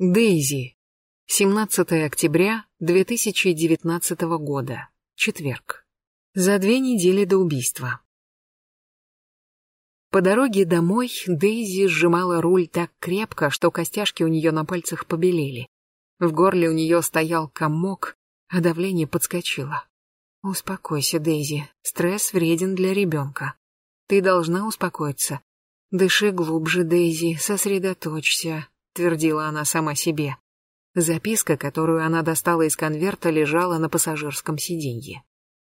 Дейзи. 17 октября 2019 года. Четверг. За две недели до убийства. По дороге домой Дейзи сжимала руль так крепко, что костяшки у нее на пальцах побелели. В горле у нее стоял комок, а давление подскочило. «Успокойся, Дейзи. Стресс вреден для ребенка. Ты должна успокоиться. Дыши глубже, Дейзи, сосредоточься твердила она сама себе. Записка, которую она достала из конверта, лежала на пассажирском сиденье.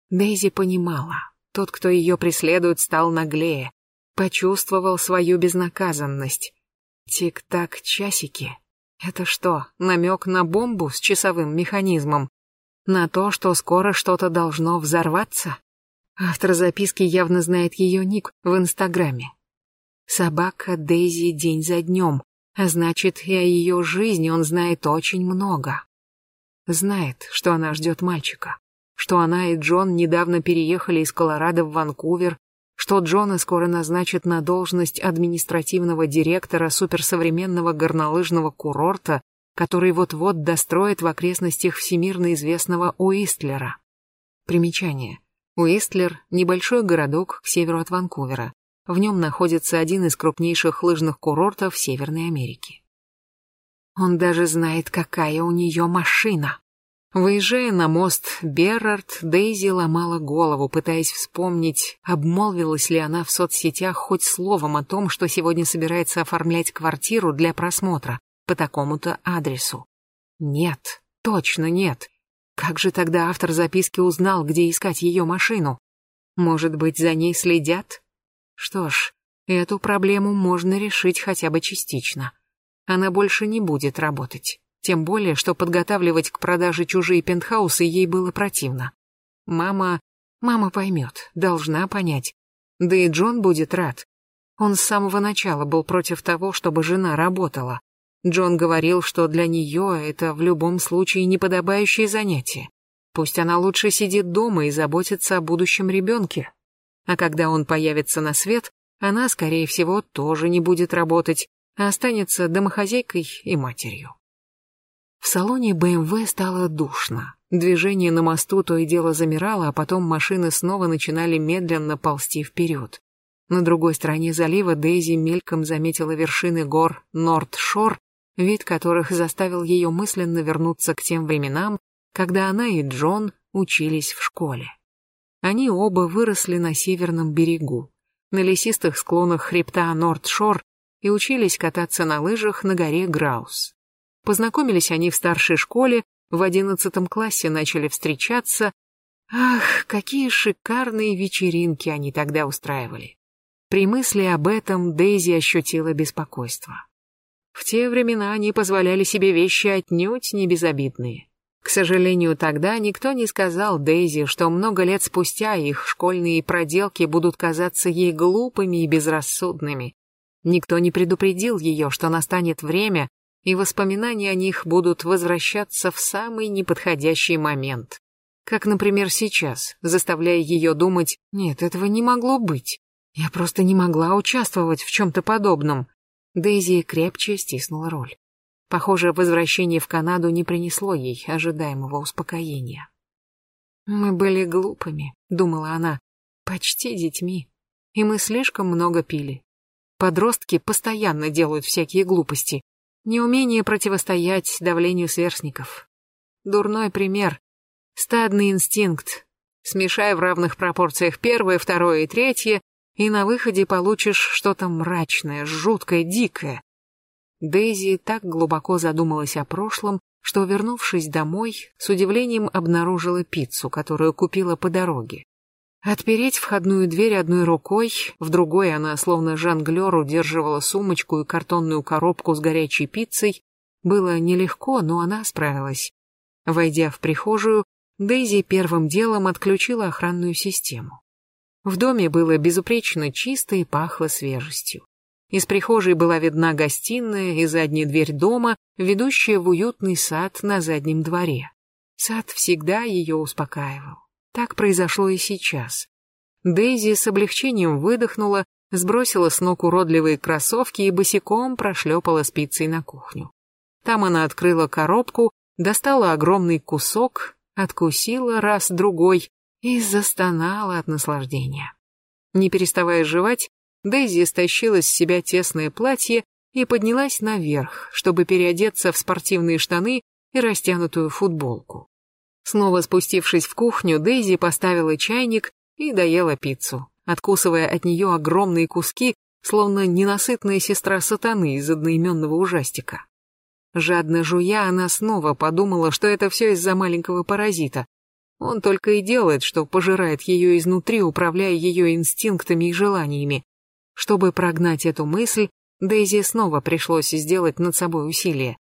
Дейзи понимала, тот, кто ее преследует, стал наглее, почувствовал свою безнаказанность. Тик-так, часики. Это что, намек на бомбу с часовым механизмом? На то, что скоро что-то должно взорваться? Автор записки явно знает ее ник в Инстаграме. Собака Дейзи день за днем, а значит, и о ее жизни он знает очень много. Знает, что она ждет мальчика, что она и Джон недавно переехали из Колорадо в Ванкувер, что Джона скоро назначат на должность административного директора суперсовременного горнолыжного курорта, который вот-вот достроит в окрестностях всемирно известного Уистлера. Примечание. Уистлер – небольшой городок к северу от Ванкувера. В нем находится один из крупнейших лыжных курортов Северной Америки. Он даже знает, какая у нее машина. Выезжая на мост Беррард, Дейзи ломала голову, пытаясь вспомнить, обмолвилась ли она в соцсетях хоть словом о том, что сегодня собирается оформлять квартиру для просмотра по такому-то адресу. Нет, точно нет. Как же тогда автор записки узнал, где искать ее машину? Может быть, за ней следят? Что ж, эту проблему можно решить хотя бы частично. Она больше не будет работать. Тем более, что подготавливать к продаже чужие пентхаусы ей было противно. Мама... Мама поймет, должна понять. Да и Джон будет рад. Он с самого начала был против того, чтобы жена работала. Джон говорил, что для нее это в любом случае неподобающее занятие. Пусть она лучше сидит дома и заботится о будущем ребенке, а когда он появится на свет, она, скорее всего, тоже не будет работать, а останется домохозяйкой и матерью. В салоне БМВ стало душно. Движение на мосту то и дело замирало, а потом машины снова начинали медленно ползти вперед. На другой стороне залива Дейзи мельком заметила вершины гор Норд-Шор, вид которых заставил ее мысленно вернуться к тем временам, когда она и Джон учились в школе. Они оба выросли на северном берегу, на лесистых склонах хребта Нордшор и учились кататься на лыжах на горе Граус. Познакомились они в старшей школе, в одиннадцатом классе начали встречаться. Ах, какие шикарные вечеринки они тогда устраивали. При мысли об этом Дейзи ощутила беспокойство. В те времена они позволяли себе вещи отнюдь не безобидные. К сожалению, тогда никто не сказал Дейзи, что много лет спустя их школьные проделки будут казаться ей глупыми и безрассудными. Никто не предупредил ее, что настанет время, и воспоминания о них будут возвращаться в самый неподходящий момент. Как, например, сейчас, заставляя ее думать, нет, этого не могло быть. Я просто не могла участвовать в чем-то подобном. Дейзи крепче стиснула руль. Похоже, возвращение в Канаду не принесло ей ожидаемого успокоения. «Мы были глупыми», — думала она, — «почти детьми, и мы слишком много пили. Подростки постоянно делают всякие глупости, неумение противостоять давлению сверстников. Дурной пример. Стадный инстинкт. Смешай в равных пропорциях первое, второе и третье, и на выходе получишь что-то мрачное, жуткое, дикое. Дейзи так глубоко задумалась о прошлом, что, вернувшись домой, с удивлением обнаружила пиццу, которую купила по дороге. Отпереть входную дверь одной рукой, в другой она, словно жонглер, удерживала сумочку и картонную коробку с горячей пиццей, было нелегко, но она справилась. Войдя в прихожую, Дейзи первым делом отключила охранную систему. В доме было безупречно чисто и пахло свежестью. Из прихожей была видна гостиная и задняя дверь дома, ведущая в уютный сад на заднем дворе. Сад всегда ее успокаивал. Так произошло и сейчас. Дейзи с облегчением выдохнула, сбросила с ног уродливые кроссовки и босиком прошлепала спицей на кухню. Там она открыла коробку, достала огромный кусок, откусила раз-другой и застонала от наслаждения. Не переставая жевать, Дейзи стащила с себя тесное платье и поднялась наверх, чтобы переодеться в спортивные штаны и растянутую футболку. Снова спустившись в кухню, Дейзи поставила чайник и доела пиццу, откусывая от нее огромные куски, словно ненасытная сестра сатаны из одноименного ужастика. Жадно жуя, она снова подумала, что это все из-за маленького паразита. Он только и делает, что пожирает ее изнутри, управляя ее инстинктами и желаниями. Чтобы прогнать эту мысль, Дейзи снова пришлось сделать над собой усилие.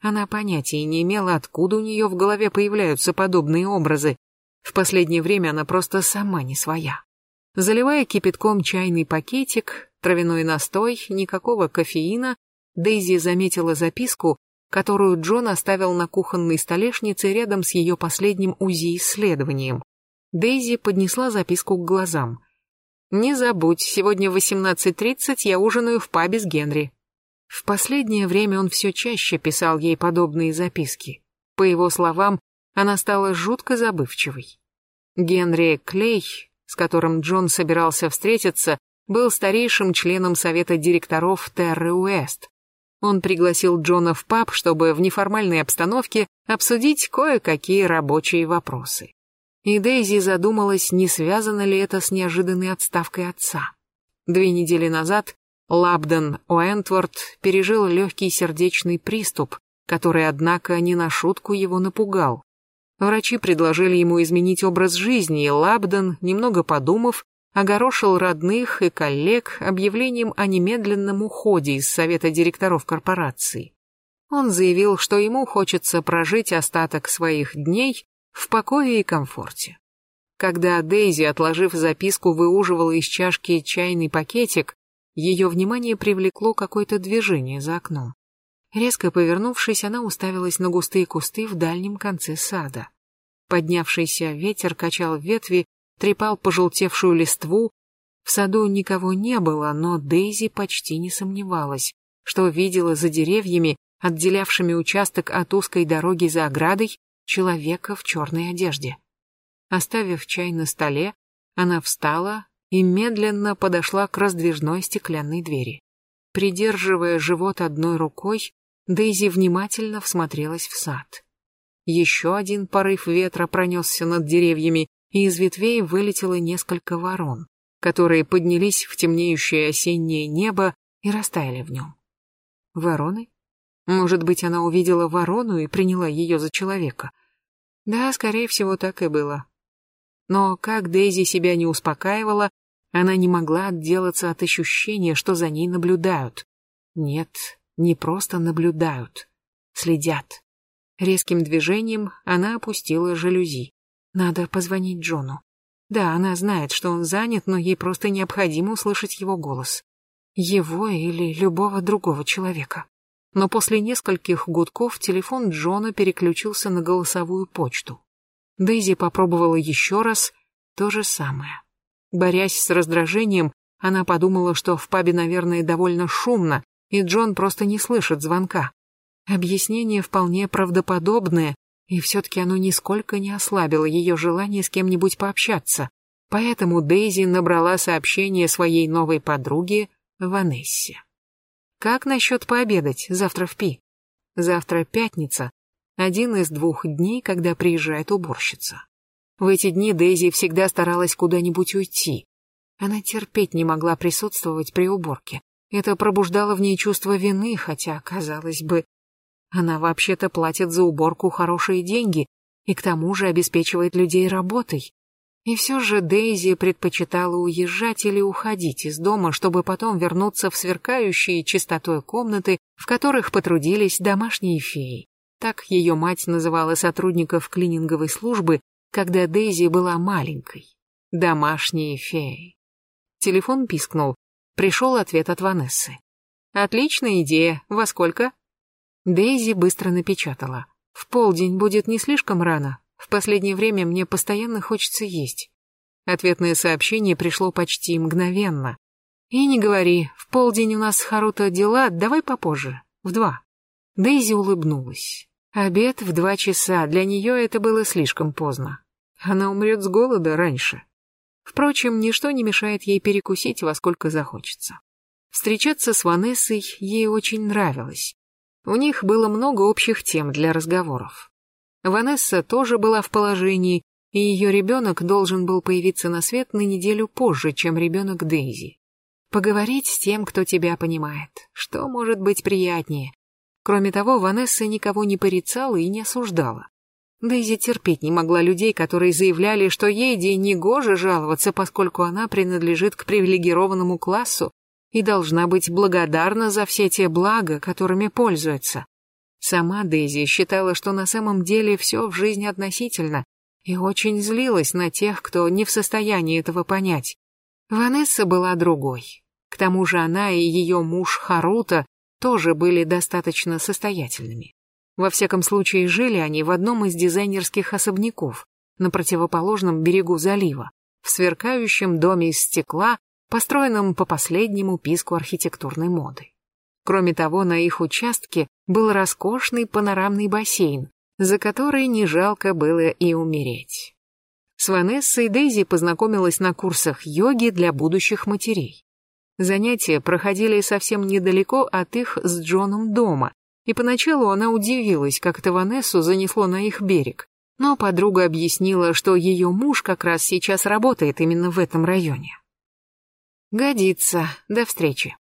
Она понятия не имела, откуда у нее в голове появляются подобные образы. В последнее время она просто сама не своя. Заливая кипятком чайный пакетик, травяной настой, никакого кофеина, Дейзи заметила записку, которую Джон оставил на кухонной столешнице рядом с ее последним УЗИ-исследованием. Дейзи поднесла записку к глазам. «Не забудь, сегодня в 18.30 я ужинаю в пабе с Генри». В последнее время он все чаще писал ей подобные записки. По его словам, она стала жутко забывчивой. Генри Клей, с которым Джон собирался встретиться, был старейшим членом совета директоров Терры Уэст. Он пригласил Джона в паб, чтобы в неформальной обстановке обсудить кое-какие рабочие вопросы и Дейзи задумалась, не связано ли это с неожиданной отставкой отца. Две недели назад Лабден Уэнтворд пережил легкий сердечный приступ, который, однако, не на шутку его напугал. Врачи предложили ему изменить образ жизни, и Лабден, немного подумав, огорошил родных и коллег объявлением о немедленном уходе из совета директоров корпорации. Он заявил, что ему хочется прожить остаток своих дней в покое и комфорте. Когда Дейзи, отложив записку, выуживала из чашки чайный пакетик, ее внимание привлекло какое-то движение за окном. Резко повернувшись, она уставилась на густые кусты в дальнем конце сада. Поднявшийся ветер качал ветви, трепал пожелтевшую листву. В саду никого не было, но Дейзи почти не сомневалась, что видела за деревьями, отделявшими участок от узкой дороги за оградой, человека в черной одежде. Оставив чай на столе, она встала и медленно подошла к раздвижной стеклянной двери. Придерживая живот одной рукой, Дейзи внимательно всмотрелась в сад. Еще один порыв ветра пронесся над деревьями, и из ветвей вылетело несколько ворон, которые поднялись в темнеющее осеннее небо и растаяли в нем. Вороны? Может быть, она увидела ворону и приняла ее за человека. Да, скорее всего, так и было. Но как Дейзи себя не успокаивала, она не могла отделаться от ощущения, что за ней наблюдают. Нет, не просто наблюдают, следят. Резким движением она опустила жалюзи. Надо позвонить Джону. Да, она знает, что он занят, но ей просто необходимо услышать его голос. Его или любого другого человека но после нескольких гудков телефон Джона переключился на голосовую почту. Дейзи попробовала еще раз то же самое. Борясь с раздражением, она подумала, что в пабе, наверное, довольно шумно, и Джон просто не слышит звонка. Объяснение вполне правдоподобное, и все-таки оно нисколько не ослабило ее желание с кем-нибудь пообщаться. Поэтому Дейзи набрала сообщение своей новой подруге Ванессе. Как насчет пообедать завтра в Пи? Завтра пятница, один из двух дней, когда приезжает уборщица. В эти дни Дейзи всегда старалась куда-нибудь уйти. Она терпеть не могла присутствовать при уборке. Это пробуждало в ней чувство вины, хотя, казалось бы, она вообще-то платит за уборку хорошие деньги и к тому же обеспечивает людей работой. И все же Дейзи предпочитала уезжать или уходить из дома, чтобы потом вернуться в сверкающие чистотой комнаты, в которых потрудились домашние феи. Так ее мать называла сотрудников клининговой службы, когда Дейзи была маленькой. Домашние феи. Телефон пискнул. Пришел ответ от Ванессы. «Отличная идея. Во сколько?» Дейзи быстро напечатала. «В полдень будет не слишком рано. В последнее время мне постоянно хочется есть. Ответное сообщение пришло почти мгновенно. И не говори, в полдень у нас с Харуто дела, давай попозже, в два. Дейзи улыбнулась. Обед в два часа, для нее это было слишком поздно. Она умрет с голода раньше. Впрочем, ничто не мешает ей перекусить во сколько захочется. Встречаться с Ванессой ей очень нравилось. У них было много общих тем для разговоров. Ванесса тоже была в положении, и ее ребенок должен был появиться на свет на неделю позже, чем ребенок Дейзи. Поговорить с тем, кто тебя понимает. Что может быть приятнее? Кроме того, Ванесса никого не порицала и не осуждала. Дейзи терпеть не могла людей, которые заявляли, что ей день не гоже жаловаться, поскольку она принадлежит к привилегированному классу и должна быть благодарна за все те блага, которыми пользуется. Сама Дейзи считала, что на самом деле все в жизни относительно, и очень злилась на тех, кто не в состоянии этого понять. Ванесса была другой. К тому же она и ее муж Харута тоже были достаточно состоятельными. Во всяком случае, жили они в одном из дизайнерских особняков на противоположном берегу залива, в сверкающем доме из стекла, построенном по последнему писку архитектурной моды. Кроме того, на их участке был роскошный панорамный бассейн, за который не жалко было и умереть. С Ванессой Дейзи познакомилась на курсах йоги для будущих матерей. Занятия проходили совсем недалеко от их с Джоном дома, и поначалу она удивилась, как это Ванессу занесло на их берег. Но подруга объяснила, что ее муж как раз сейчас работает именно в этом районе. «Годится. До встречи».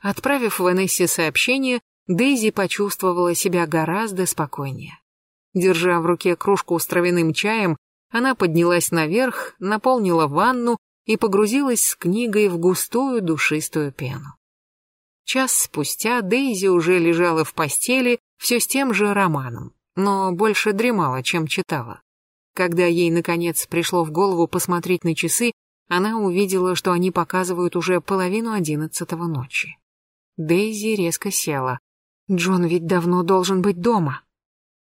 Отправив Ванессе сообщение, Дейзи почувствовала себя гораздо спокойнее. Держа в руке кружку с травяным чаем, она поднялась наверх, наполнила ванну и погрузилась с книгой в густую душистую пену. Час спустя Дейзи уже лежала в постели все с тем же романом, но больше дремала, чем читала. Когда ей, наконец, пришло в голову посмотреть на часы, она увидела, что они показывают уже половину одиннадцатого ночи. Дейзи резко села. Джон ведь давно должен быть дома.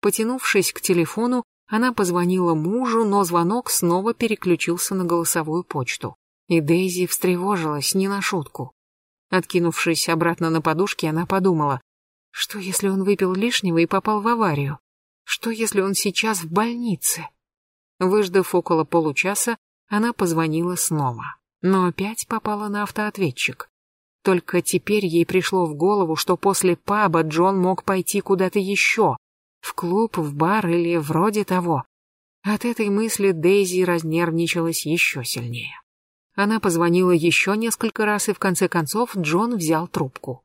Потянувшись к телефону, она позвонила мужу, но звонок снова переключился на голосовую почту. И Дейзи встревожилась не на шутку. Откинувшись обратно на подушке, она подумала, что если он выпил лишнего и попал в аварию? Что если он сейчас в больнице? Выждав около получаса, она позвонила снова, но опять попала на автоответчик. Только теперь ей пришло в голову, что после паба Джон мог пойти куда-то еще, в клуб, в бар или вроде того. От этой мысли Дейзи разнервничалась еще сильнее. Она позвонила еще несколько раз, и в конце концов Джон взял трубку.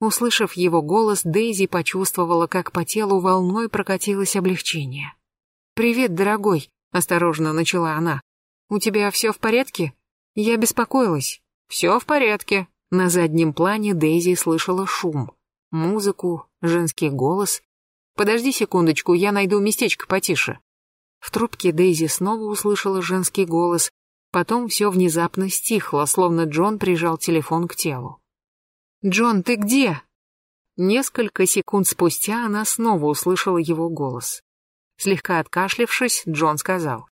Услышав его голос, Дейзи почувствовала, как по телу волной прокатилось облегчение. «Привет, дорогой», — осторожно начала она. «У тебя все в порядке? Я беспокоилась». «Все в порядке». На заднем плане Дейзи слышала шум, музыку, женский голос Подожди секундочку, я найду местечко потише. В трубке Дейзи снова услышала женский голос, потом все внезапно стихло, словно Джон прижал телефон к телу. «Джон, ты где?» Несколько секунд спустя она снова услышала его голос. Слегка откашлившись, Джон сказал.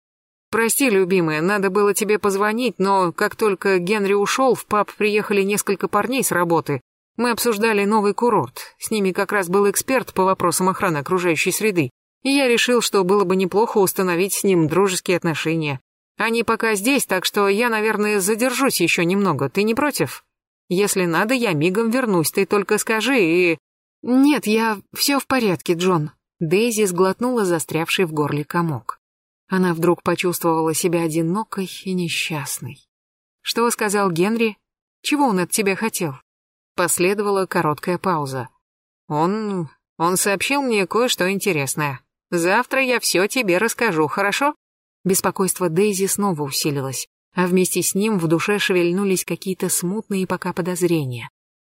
«Прости, любимая, надо было тебе позвонить, но как только Генри ушел, в паб приехали несколько парней с работы. Мы обсуждали новый курорт. С ними как раз был эксперт по вопросам охраны окружающей среды. И я решил, что было бы неплохо установить с ним дружеские отношения. Они пока здесь, так что я, наверное, задержусь еще немного. Ты не против? Если надо, я мигом вернусь, ты только скажи и... Нет, я... все в порядке, Джон. Дейзи сглотнула застрявший в горле комок. Она вдруг почувствовала себя одинокой и несчастной. Что сказал Генри? Чего он от тебя хотел? Последовала короткая пауза. Он... он сообщил мне кое-что интересное. Завтра я все тебе расскажу, хорошо? Беспокойство Дейзи снова усилилось, а вместе с ним в душе шевельнулись какие-то смутные пока подозрения.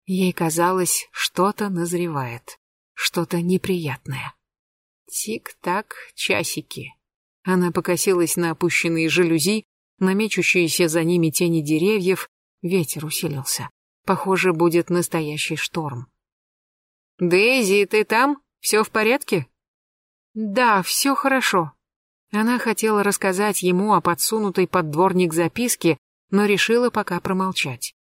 Ей казалось, что-то назревает, что-то неприятное. Тик-так, часики. Она покосилась на опущенные жалюзи, на мечущиеся за ними тени деревьев, ветер усилился. Похоже, будет настоящий шторм. «Дейзи, ты там? Все в порядке?» «Да, все хорошо». Она хотела рассказать ему о подсунутой под дворник записке, но решила пока промолчать.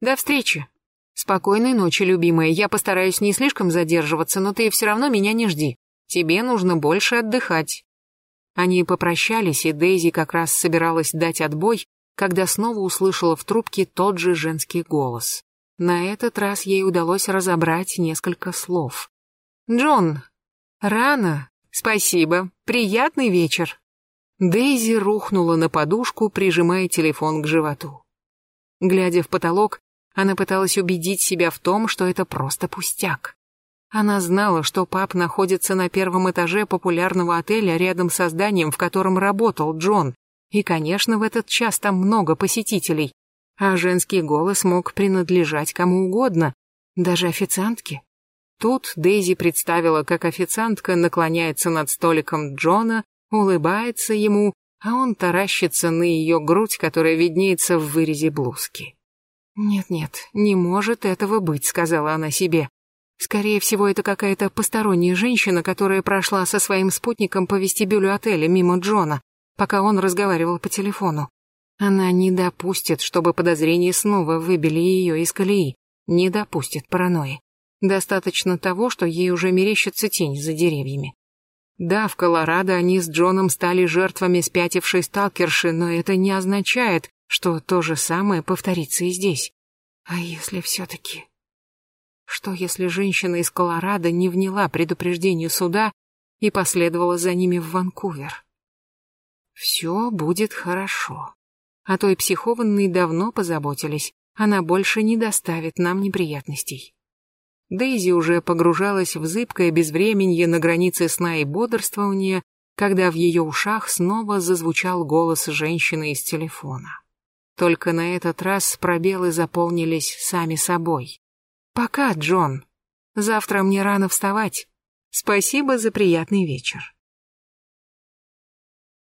«До встречи». Спокойной ночи, любимая. Я постараюсь не слишком задерживаться, но ты все равно меня не жди. Тебе нужно больше отдыхать. Они попрощались, и Дейзи как раз собиралась дать отбой, когда снова услышала в трубке тот же женский голос. На этот раз ей удалось разобрать несколько слов. «Джон, рано. Спасибо. Приятный вечер». Дейзи рухнула на подушку, прижимая телефон к животу. Глядя в потолок, она пыталась убедить себя в том, что это просто пустяк. Она знала, что пап находится на первом этаже популярного отеля рядом со зданием, в котором работал Джон. И, конечно, в этот час там много посетителей. А женский голос мог принадлежать кому угодно, даже официантке. Тут Дейзи представила, как официантка наклоняется над столиком Джона, улыбается ему, а он таращится на ее грудь, которая виднеется в вырезе блузки. «Нет-нет, не может этого быть», — сказала она себе. Скорее всего, это какая-то посторонняя женщина, которая прошла со своим спутником по вестибюлю отеля мимо Джона, пока он разговаривал по телефону. Она не допустит, чтобы подозрения снова выбили ее из колеи. Не допустит паранойи. Достаточно того, что ей уже мерещится тень за деревьями. Да, в Колорадо они с Джоном стали жертвами спятившей сталкерши, но это не означает, что то же самое повторится и здесь. А если все-таки... Что если женщина из Колорадо не вняла предупреждению суда и последовала за ними в Ванкувер? Все будет хорошо. А той психованной давно позаботились, она больше не доставит нам неприятностей. Дейзи уже погружалась в зыбкое безвременье на границе сна и бодрствования, когда в ее ушах снова зазвучал голос женщины из телефона. Только на этот раз пробелы заполнились сами собой. Пока, Джон. Завтра мне рано вставать. Спасибо за приятный вечер.